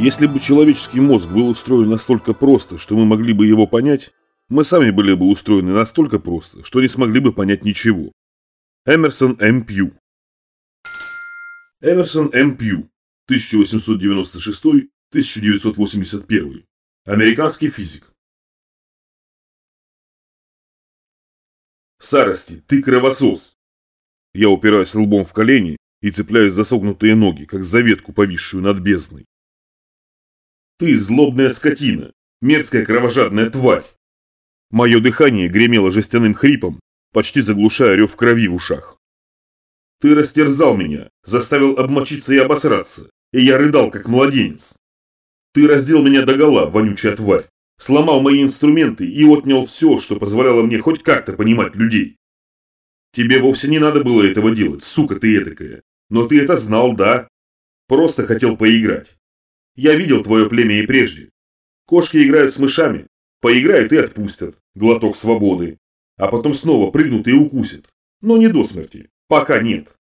Если бы человеческий мозг был устроен настолько просто, что мы могли бы его понять, мы сами были бы устроены настолько просто, что не смогли бы понять ничего. Эмерсон М. Пью Эмерсон М. Пью, 1896-1981. Американский физик. Сарости, ты кровосос! Я упираюсь лбом в колени и цепляюсь за согнутые ноги, как за ветку, повисшую над бездной. Ты злобная скотина, мерзкая кровожадная тварь. Мое дыхание гремело жестяным хрипом, почти заглушая рев крови в ушах. Ты растерзал меня, заставил обмочиться и обосраться, и я рыдал, как младенец. Ты раздел меня догола, вонючая тварь, сломал мои инструменты и отнял все, что позволяло мне хоть как-то понимать людей. Тебе вовсе не надо было этого делать, сука ты этакая. Но ты это знал, да? Просто хотел поиграть. Я видел твое племя и прежде. Кошки играют с мышами, поиграют и отпустят, глоток свободы. А потом снова прыгнут и укусят. Но не до смерти, пока нет.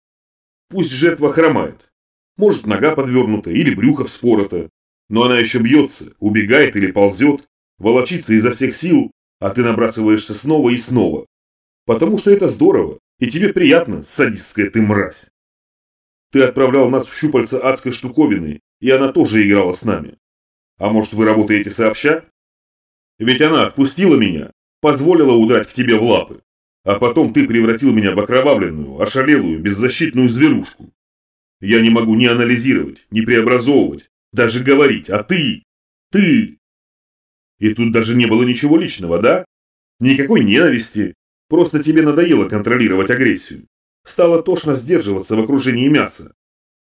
Пусть жертва хромает. Может нога подвернута или брюхо вспорото. Но она еще бьется, убегает или ползет, волочится изо всех сил, а ты набрасываешься снова и снова. Потому что это здорово, и тебе приятно, садистская ты мразь. Ты отправлял нас в щупальца адской штуковины, и она тоже играла с нами. А может, вы работаете сообща? Ведь она отпустила меня, позволила удрать к тебе в лапы. А потом ты превратил меня в окровавленную, ошалелую, беззащитную зверушку. Я не могу ни анализировать, ни преобразовывать, даже говорить, а ты, ты... И тут даже не было ничего личного, да? Никакой ненависти, просто тебе надоело контролировать агрессию. Стало тошно сдерживаться в окружении мяса.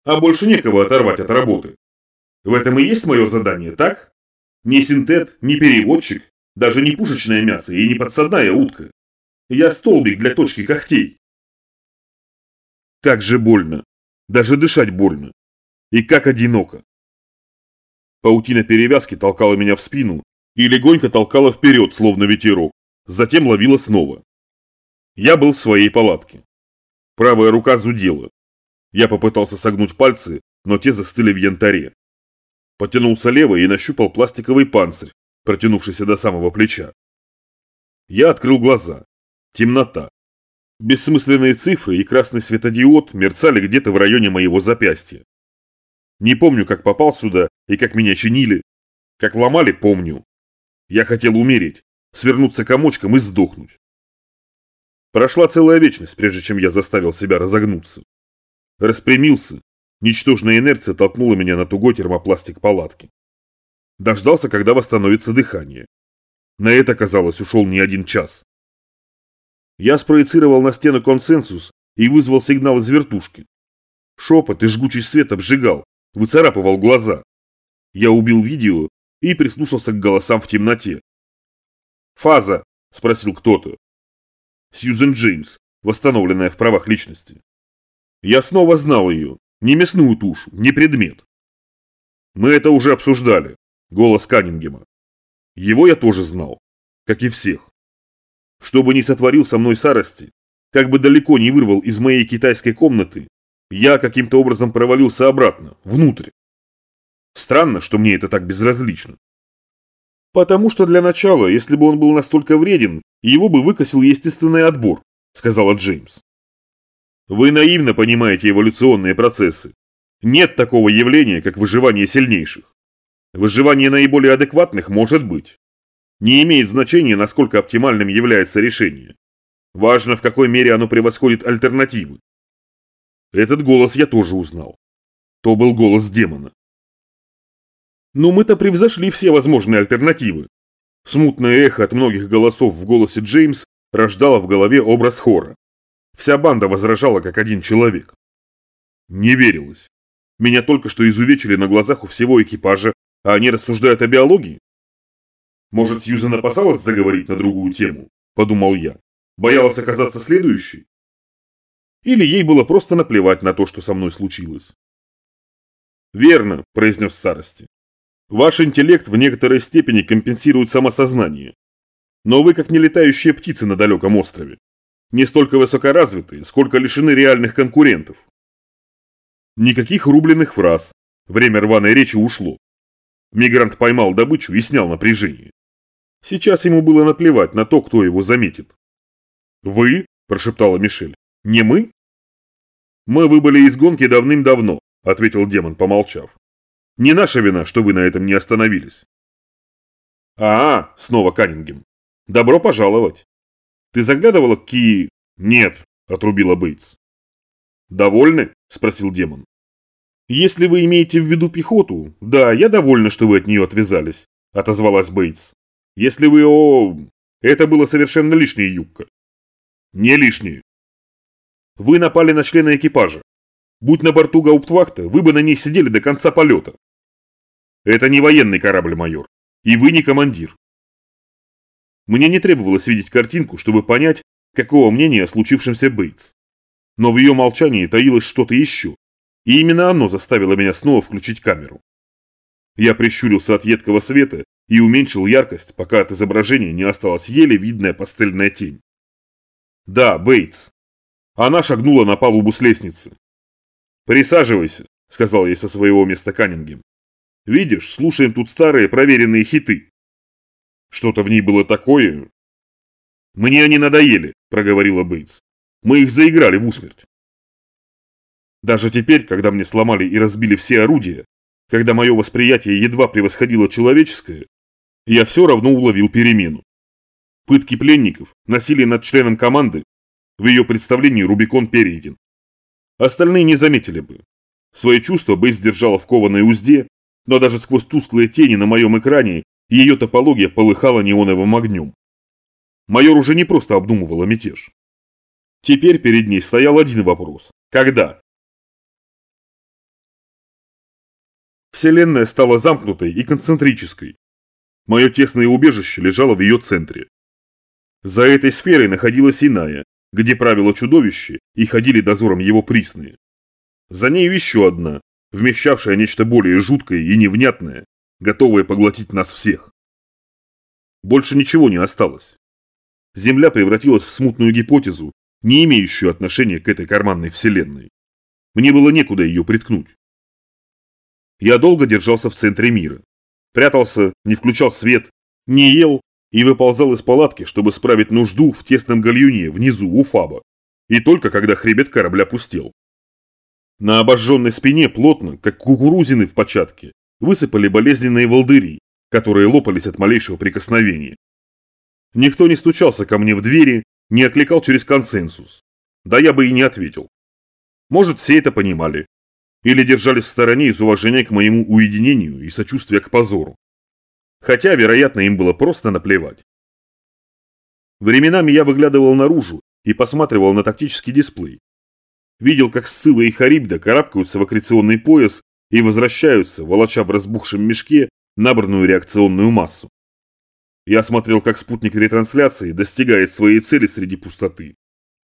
А больше некого оторвать от работы. В этом и есть мое задание, так? Не синтет, не переводчик, даже не пушечное мясо и не подсадная утка. Я столбик для точки когтей. Как же больно. Даже дышать больно. И как одиноко. Паутина перевязки толкала меня в спину и легонько толкала вперед, словно ветерок. Затем ловила снова. Я был в своей палатке. Правая рука зудела. Я попытался согнуть пальцы, но те застыли в янтаре. Потянулся левой и нащупал пластиковый панцирь, протянувшийся до самого плеча. Я открыл глаза. Темнота. Бессмысленные цифры и красный светодиод мерцали где-то в районе моего запястья. Не помню, как попал сюда и как меня чинили. Как ломали, помню. Я хотел умереть, свернуться комочком и сдохнуть. Прошла целая вечность, прежде чем я заставил себя разогнуться. Распрямился. Ничтожная инерция толкнула меня на тугой термопластик палатки. Дождался, когда восстановится дыхание. На это, казалось, ушел не один час. Я спроецировал на стену консенсус и вызвал сигнал из вертушки. Шепот и жгучий свет обжигал, выцарапывал глаза. Я убил видео и прислушался к голосам в темноте. «Фаза?» – спросил кто-то. Сьюзен Джеймс, восстановленная в правах личности. Я снова знал ее, не мясную тушу, не предмет. Мы это уже обсуждали, голос Каннингема. Его я тоже знал, как и всех. Что бы ни сотворил со мной Сарости, как бы далеко не вырвал из моей китайской комнаты, я каким-то образом провалился обратно, внутрь. Странно, что мне это так безразлично. Потому что для начала, если бы он был настолько вреден, его бы выкосил естественный отбор, сказала Джеймс. Вы наивно понимаете эволюционные процессы. Нет такого явления, как выживание сильнейших. Выживание наиболее адекватных может быть. Не имеет значения, насколько оптимальным является решение. Важно, в какой мере оно превосходит альтернативы. Этот голос я тоже узнал. То был голос демона. Но мы-то превзошли все возможные альтернативы. Смутное эхо от многих голосов в голосе Джеймс рождало в голове образ хора. Вся банда возражала как один человек. Не верилось. Меня только что изувечили на глазах у всего экипажа, а они рассуждают о биологии. Может, Сьюзен опасалась заговорить на другую тему, подумал я. Боялась оказаться следующей? Или ей было просто наплевать на то, что со мной случилось? Верно, произнес Сарости. Ваш интеллект в некоторой степени компенсирует самосознание. Но вы как нелетающие птицы на далеком острове. Не столько высокоразвитые, сколько лишены реальных конкурентов. Никаких рубленых фраз. Время рваной речи ушло. Мигрант поймал добычу и снял напряжение. Сейчас ему было наплевать на то, кто его заметит. «Вы?» – прошептала Мишель. «Не мы?» «Мы выбыли из гонки давным-давно», – ответил демон, помолчав. «Не наша вина, что вы на этом не остановились». «А, -а снова Каннингем. Добро пожаловать. Ты заглядывала к Ки...» «Нет», – отрубила Бейтс. «Довольны?» – спросил демон. «Если вы имеете в виду пехоту, да, я довольна, что вы от нее отвязались», – отозвалась Бейтс. «Если вы о... Это было совершенно лишнее, Юбка». «Не лишнее». «Вы напали на члена экипажа. Будь на борту Гауптвахта, вы бы на ней сидели до конца полета». «Это не военный корабль, майор. И вы не командир». Мне не требовалось видеть картинку, чтобы понять, какого мнения о случившемся Бейтс. Но в ее молчании таилось что-то еще, и именно оно заставило меня снова включить камеру. Я прищурился от едкого света и уменьшил яркость, пока от изображения не осталась еле видная пастельная тень. Да, Бейтс. Она шагнула на палубу с лестницы. «Присаживайся», — сказал ей со своего места Каннингем. «Видишь, слушаем тут старые проверенные хиты». Что-то в ней было такое. «Мне они надоели», — проговорила Бейтс. Мы их заиграли в усмерть. Даже теперь, когда мне сломали и разбили все орудия, когда мое восприятие едва превосходило человеческое, я все равно уловил перемену. Пытки пленников, насилие над членом команды, в ее представлении Рубикон перейден. Остальные не заметили бы. Свои чувства Бейс держала в кованой узде, но даже сквозь тусклые тени на моем экране ее топология полыхала неоновым огнем. Майор уже не просто обдумывала мятеж. Теперь перед ней стоял один вопрос. Когда? Вселенная стала замкнутой и концентрической. Мое тесное убежище лежало в ее центре. За этой сферой находилась иная, где правило чудовище и ходили дозором его присные. За нею еще одна, вмещавшая нечто более жуткое и невнятное, готовое поглотить нас всех. Больше ничего не осталось. Земля превратилась в смутную гипотезу, не имеющую отношения к этой карманной вселенной. Мне было некуда ее приткнуть. Я долго держался в центре мира. Прятался, не включал свет, не ел и выползал из палатки, чтобы справить нужду в тесном гальюне внизу у Фаба. И только когда хребет корабля пустел. На обожженной спине плотно, как кукурузины в початке, высыпали болезненные волдыри, которые лопались от малейшего прикосновения. Никто не стучался ко мне в двери, не откликал через консенсус. Да я бы и не ответил. Может, все это понимали. Или держались в стороне из уважения к моему уединению и сочувствия к позору. Хотя, вероятно, им было просто наплевать. Временами я выглядывал наружу и посматривал на тактический дисплей. Видел, как Сцилла и Харибда карабкаются в аккреционный пояс и возвращаются, волоча в разбухшем мешке набранную реакционную массу. Я смотрел, как спутник ретрансляции достигает своей цели среди пустоты.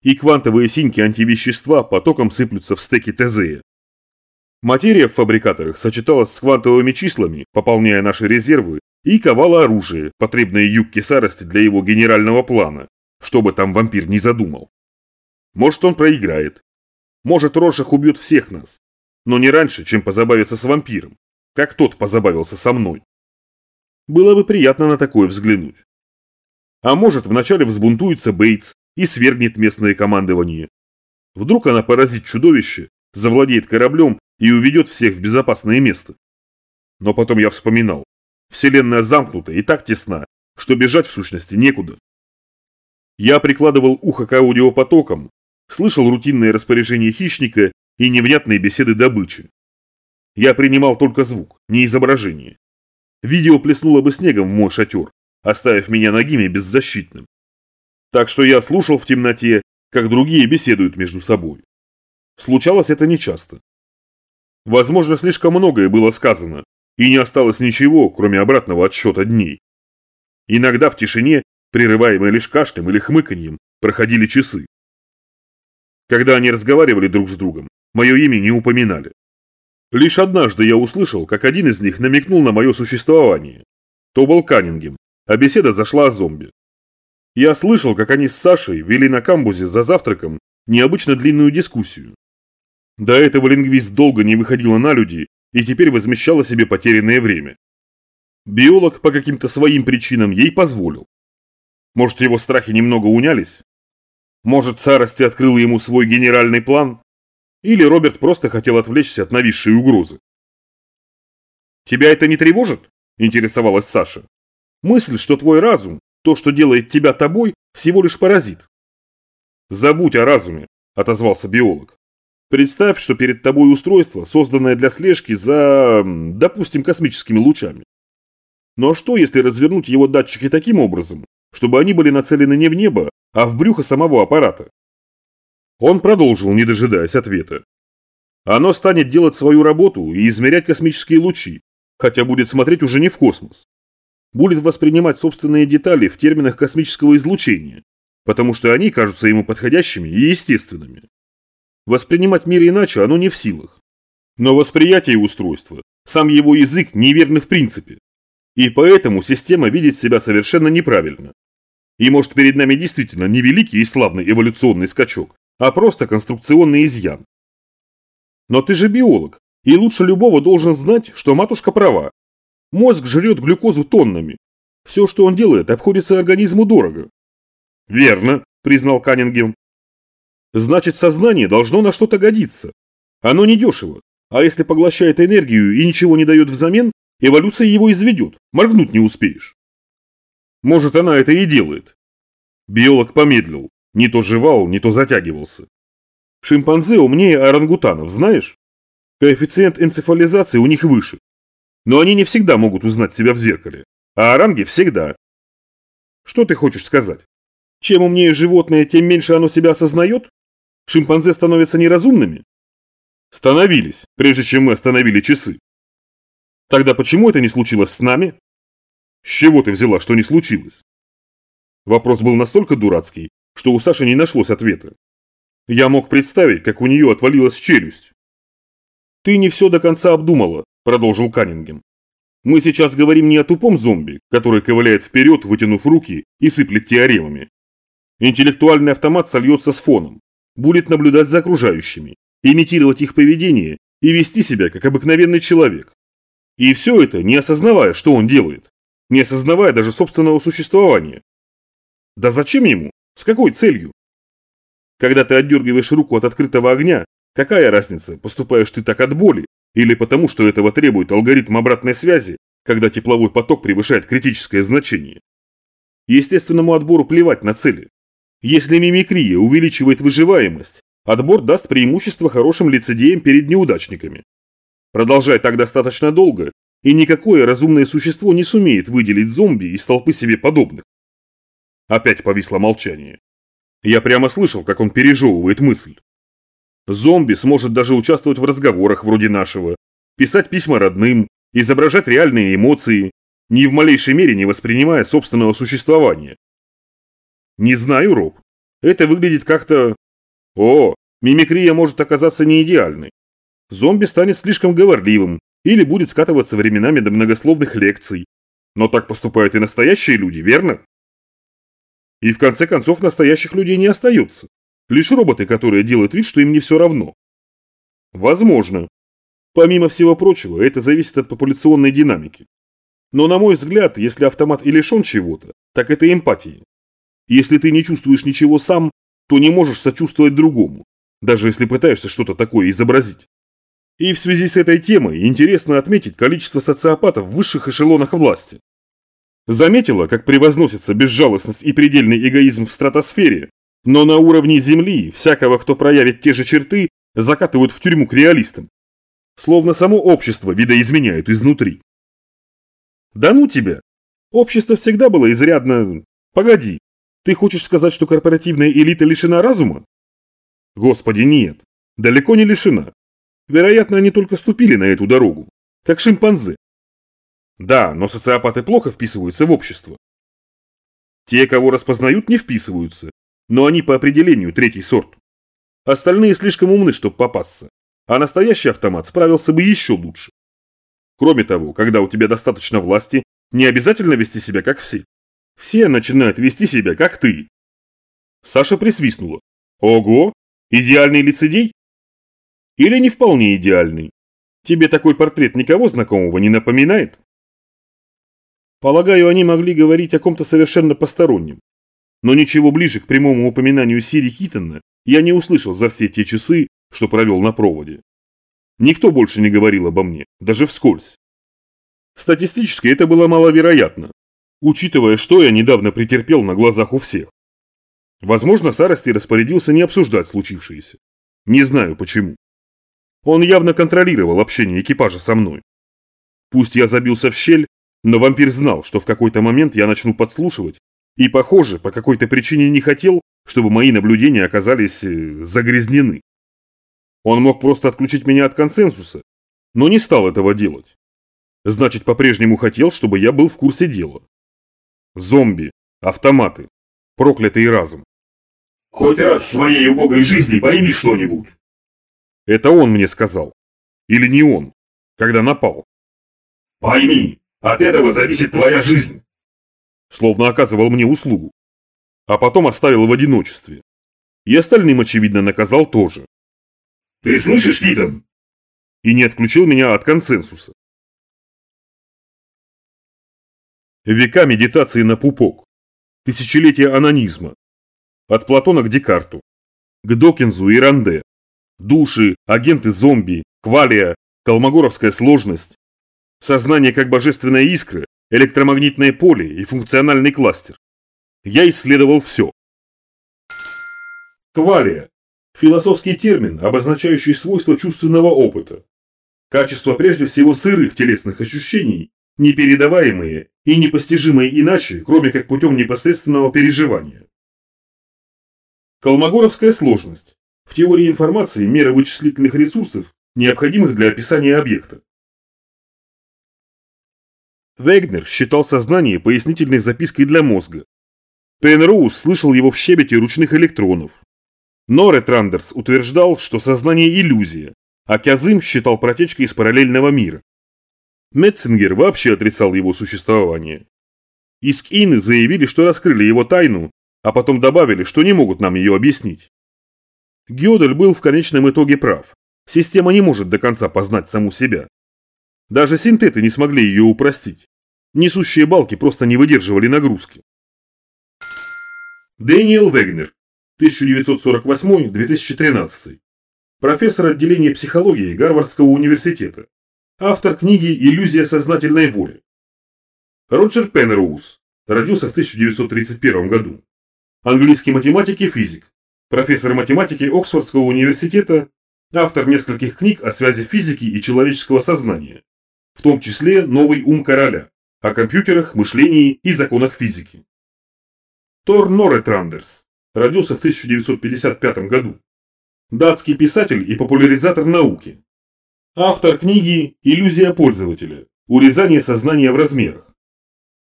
И квантовые синьки антивещества потоком сыплются в стеки ТЗ. Материя в фабрикаторах сочеталась с квантовыми числами, пополняя наши резервы, и ковала оружие, потребное юбке Сарости для его генерального плана, что бы там вампир не задумал. Может, он проиграет. Может, Рошах убьет всех нас. Но не раньше, чем позабавиться с вампиром, как тот позабавился со мной. Было бы приятно на такое взглянуть. А может, вначале взбунтуется Бейтс и свергнет местное командование. Вдруг она поразит чудовище, завладеет кораблем и уведет всех в безопасное место. Но потом я вспоминал. Вселенная замкнута и так тесна, что бежать в сущности некуда. Я прикладывал ухо к аудиопотокам, слышал рутинные распоряжения хищника и невнятные беседы добычи. Я принимал только звук, не изображение. Видео плеснуло бы снегом в мой шатер, оставив меня ногими беззащитным. Так что я слушал в темноте, как другие беседуют между собой. Случалось это нечасто. Возможно, слишком многое было сказано, и не осталось ничего, кроме обратного отсчета дней. Иногда в тишине, прерываемой лишь кашлем или хмыканьем, проходили часы. Когда они разговаривали друг с другом, мое имя не упоминали. Лишь однажды я услышал, как один из них намекнул на мое существование. То был Каннингем, а беседа зашла о зомби. Я слышал, как они с Сашей вели на камбузе за завтраком необычно длинную дискуссию. До этого лингвист долго не выходила на люди и теперь возмещала себе потерянное время. Биолог по каким-то своим причинам ей позволил. Может, его страхи немного унялись? Может, Сарости открыл ему свой генеральный план? Или Роберт просто хотел отвлечься от нависшей угрозы? «Тебя это не тревожит?» – интересовалась Саша. «Мысль, что твой разум, то, что делает тебя тобой, всего лишь паразит». «Забудь о разуме», – отозвался биолог. «Представь, что перед тобой устройство, созданное для слежки за, допустим, космическими лучами. Но что, если развернуть его датчики таким образом, чтобы они были нацелены не в небо, а в брюхо самого аппарата? Он продолжил, не дожидаясь ответа. Оно станет делать свою работу и измерять космические лучи, хотя будет смотреть уже не в космос. Будет воспринимать собственные детали в терминах космического излучения, потому что они кажутся ему подходящими и естественными. Воспринимать мир иначе оно не в силах. Но восприятие устройства, сам его язык неверны в принципе. И поэтому система видит себя совершенно неправильно. И может перед нами действительно не великий и славный эволюционный скачок, а просто конструкционный изъян. Но ты же биолог, и лучше любого должен знать, что матушка права. Мозг жрет глюкозу тоннами. Все, что он делает, обходится организму дорого. Верно, признал Каннингем. Значит, сознание должно на что-то годиться. Оно не дешево, а если поглощает энергию и ничего не дает взамен, Эволюция его изведет, моргнуть не успеешь. Может, она это и делает. Биолог помедлил, не то жевал, не то затягивался. Шимпанзе умнее орангутанов, знаешь? Коэффициент энцефализации у них выше. Но они не всегда могут узнать себя в зеркале, а оранги всегда. Что ты хочешь сказать? Чем умнее животное, тем меньше оно себя осознает? Шимпанзе становятся неразумными? Становились, прежде чем мы остановили часы. Тогда почему это не случилось с нами? С чего ты взяла, что не случилось? Вопрос был настолько дурацкий, что у Саши не нашлось ответа. Я мог представить, как у нее отвалилась челюсть. «Ты не все до конца обдумала», – продолжил Каннингем. «Мы сейчас говорим не о тупом зомби, который ковыляет вперед, вытянув руки и сыплет теоремами. Интеллектуальный автомат сольется с фоном, будет наблюдать за окружающими, имитировать их поведение и вести себя как обыкновенный человек. И все это, не осознавая, что он делает, не осознавая даже собственного существования. Да зачем ему? С какой целью? Когда ты отдергиваешь руку от открытого огня, какая разница, поступаешь ты так от боли или потому, что этого требует алгоритм обратной связи, когда тепловой поток превышает критическое значение? Естественному отбору плевать на цели. Если мимикрия увеличивает выживаемость, отбор даст преимущество хорошим лицедеям перед неудачниками. Продолжай так достаточно долго, и никакое разумное существо не сумеет выделить зомби из толпы себе подобных. Опять повисло молчание. Я прямо слышал, как он пережевывает мысль. Зомби сможет даже участвовать в разговорах вроде нашего, писать письма родным, изображать реальные эмоции, ни в малейшей мере не воспринимая собственного существования. Не знаю, Роб. Это выглядит как-то... О, мимикрия может оказаться не идеальной зомби станет слишком говорливым или будет скатываться временами до многословных лекций. Но так поступают и настоящие люди, верно? И в конце концов настоящих людей не остается. Лишь роботы, которые делают вид, что им не все равно. Возможно. Помимо всего прочего, это зависит от популяционной динамики. Но на мой взгляд, если автомат и лишен чего-то, так это эмпатии. Если ты не чувствуешь ничего сам, то не можешь сочувствовать другому, даже если пытаешься что-то такое изобразить. И в связи с этой темой интересно отметить количество социопатов в высших эшелонах власти. Заметила, как превозносится безжалостность и предельный эгоизм в стратосфере, но на уровне Земли всякого, кто проявит те же черты, закатывают в тюрьму к реалистам. Словно само общество видоизменяют изнутри. Да ну тебя! Общество всегда было изрядно... Погоди, ты хочешь сказать, что корпоративная элита лишена разума? Господи, нет, далеко не лишена. Вероятно, они только ступили на эту дорогу, как шимпанзе. Да, но социопаты плохо вписываются в общество. Те, кого распознают, не вписываются, но они по определению третий сорт. Остальные слишком умны, чтобы попасться, а настоящий автомат справился бы еще лучше. Кроме того, когда у тебя достаточно власти, не обязательно вести себя как все. Все начинают вести себя как ты. Саша присвистнула. Ого, идеальный лицедей? Или не вполне идеальный? Тебе такой портрет никого знакомого не напоминает? Полагаю, они могли говорить о ком-то совершенно постороннем. Но ничего ближе к прямому упоминанию Сири Китона я не услышал за все те часы, что провел на проводе. Никто больше не говорил обо мне, даже вскользь. Статистически это было маловероятно, учитывая, что я недавно претерпел на глазах у всех. Возможно, Сарости распорядился не обсуждать случившееся. Не знаю почему. Он явно контролировал общение экипажа со мной. Пусть я забился в щель, но вампир знал, что в какой-то момент я начну подслушивать, и, похоже, по какой-то причине не хотел, чтобы мои наблюдения оказались э, загрязнены. Он мог просто отключить меня от консенсуса, но не стал этого делать. Значит, по-прежнему хотел, чтобы я был в курсе дела. Зомби, автоматы, проклятый разум. Хоть раз в своей убогой жизни пойми что-нибудь. Это он мне сказал. Или не он, когда напал. Пойми, от этого зависит твоя жизнь. Словно оказывал мне услугу. А потом оставил в одиночестве. И остальным, очевидно, наказал тоже. Ты слышишь, Китон? И не отключил меня от консенсуса. Века медитации на пупок. Тысячелетия анонизма. От Платона к Декарту. К Докинзу и Ранде. Души, агенты зомби, квалия, колмогоровская сложность. Сознание как божественная искра, электромагнитное поле и функциональный кластер. Я исследовал все. Квалия Философский термин, обозначающий свойства чувственного опыта. Качество прежде всего сырых телесных ощущений, непередаваемые и непостижимые иначе, кроме как путем непосредственного переживания. Колмогоровская сложность. В теории информации мера вычислительных ресурсов, необходимых для описания объекта. Вегнер считал сознание пояснительной запиской для мозга. Пенроуз слышал его в щебете ручных электронов. Но Ретрандерс утверждал, что сознание – иллюзия, а Кязым считал протечкой из параллельного мира. Метцингер вообще отрицал его существование. Искины заявили, что раскрыли его тайну, а потом добавили, что не могут нам ее объяснить. Гёдель был в конечном итоге прав. Система не может до конца познать саму себя. Даже синтеты не смогли ее упростить. Несущие балки просто не выдерживали нагрузки. Дэниел Вегнер 1948-2013. Профессор отделения психологии Гарвардского университета. Автор книги «Иллюзия сознательной воли». Роджер Пенроуз. Родился в 1931 году. Английский математик и физик. Профессор математики Оксфордского университета. Автор нескольких книг о связи физики и человеческого сознания. В том числе «Новый ум короля» о компьютерах, мышлении и законах физики. Тор Норетрандерс родился в 1955 году. Датский писатель и популяризатор науки. Автор книги «Иллюзия пользователя. Урезание сознания в размерах».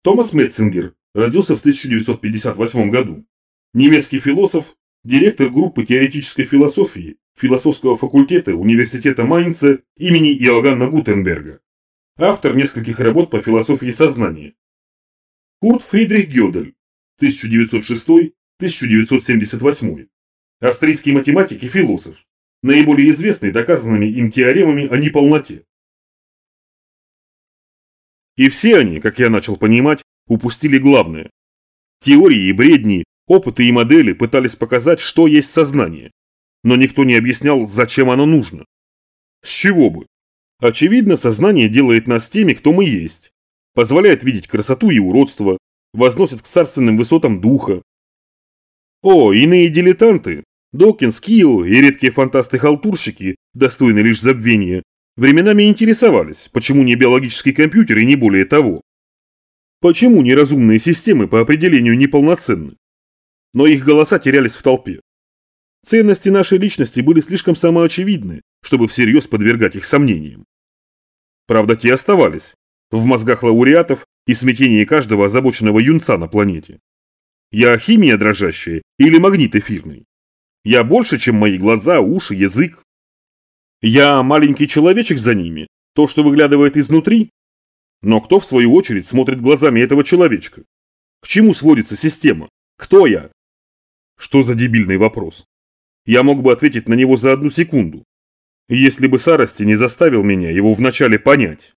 Томас Метцингер родился в 1958 году. Немецкий философ, директор группы теоретической философии философского факультета Университета Майнца имени Иоганна Гутенберга. Автор нескольких работ по философии сознания. Курт Фридрих Гёдель, 1906 1978. Австрийский математик и философ, наиболее известный доказанными им теоремами о неполноте. И все они, как я начал понимать, упустили главное. Теории и бредни, опыты и модели пытались показать, что есть сознание, но никто не объяснял, зачем оно нужно. С чего бы? Очевидно, сознание делает нас теми, кто мы есть, позволяет видеть красоту и уродство, возносит к царственным высотам духа, о, иные дилетанты, Докинс, Кио и редкие фантасты-халтурщики, достойные лишь забвения, временами интересовались, почему не биологический компьютер и не более того. Почему неразумные системы по определению неполноценны? Но их голоса терялись в толпе. Ценности нашей личности были слишком самоочевидны, чтобы всерьез подвергать их сомнениям. Правда, те оставались, в мозгах лауреатов и смятении каждого озабоченного юнца на планете. Я химия дрожащая или магнит эфирный? Я больше, чем мои глаза, уши, язык. Я маленький человечек за ними, то, что выглядывает изнутри. Но кто, в свою очередь, смотрит глазами этого человечка? К чему сводится система? Кто я? Что за дебильный вопрос? Я мог бы ответить на него за одну секунду, если бы Сарости не заставил меня его вначале понять.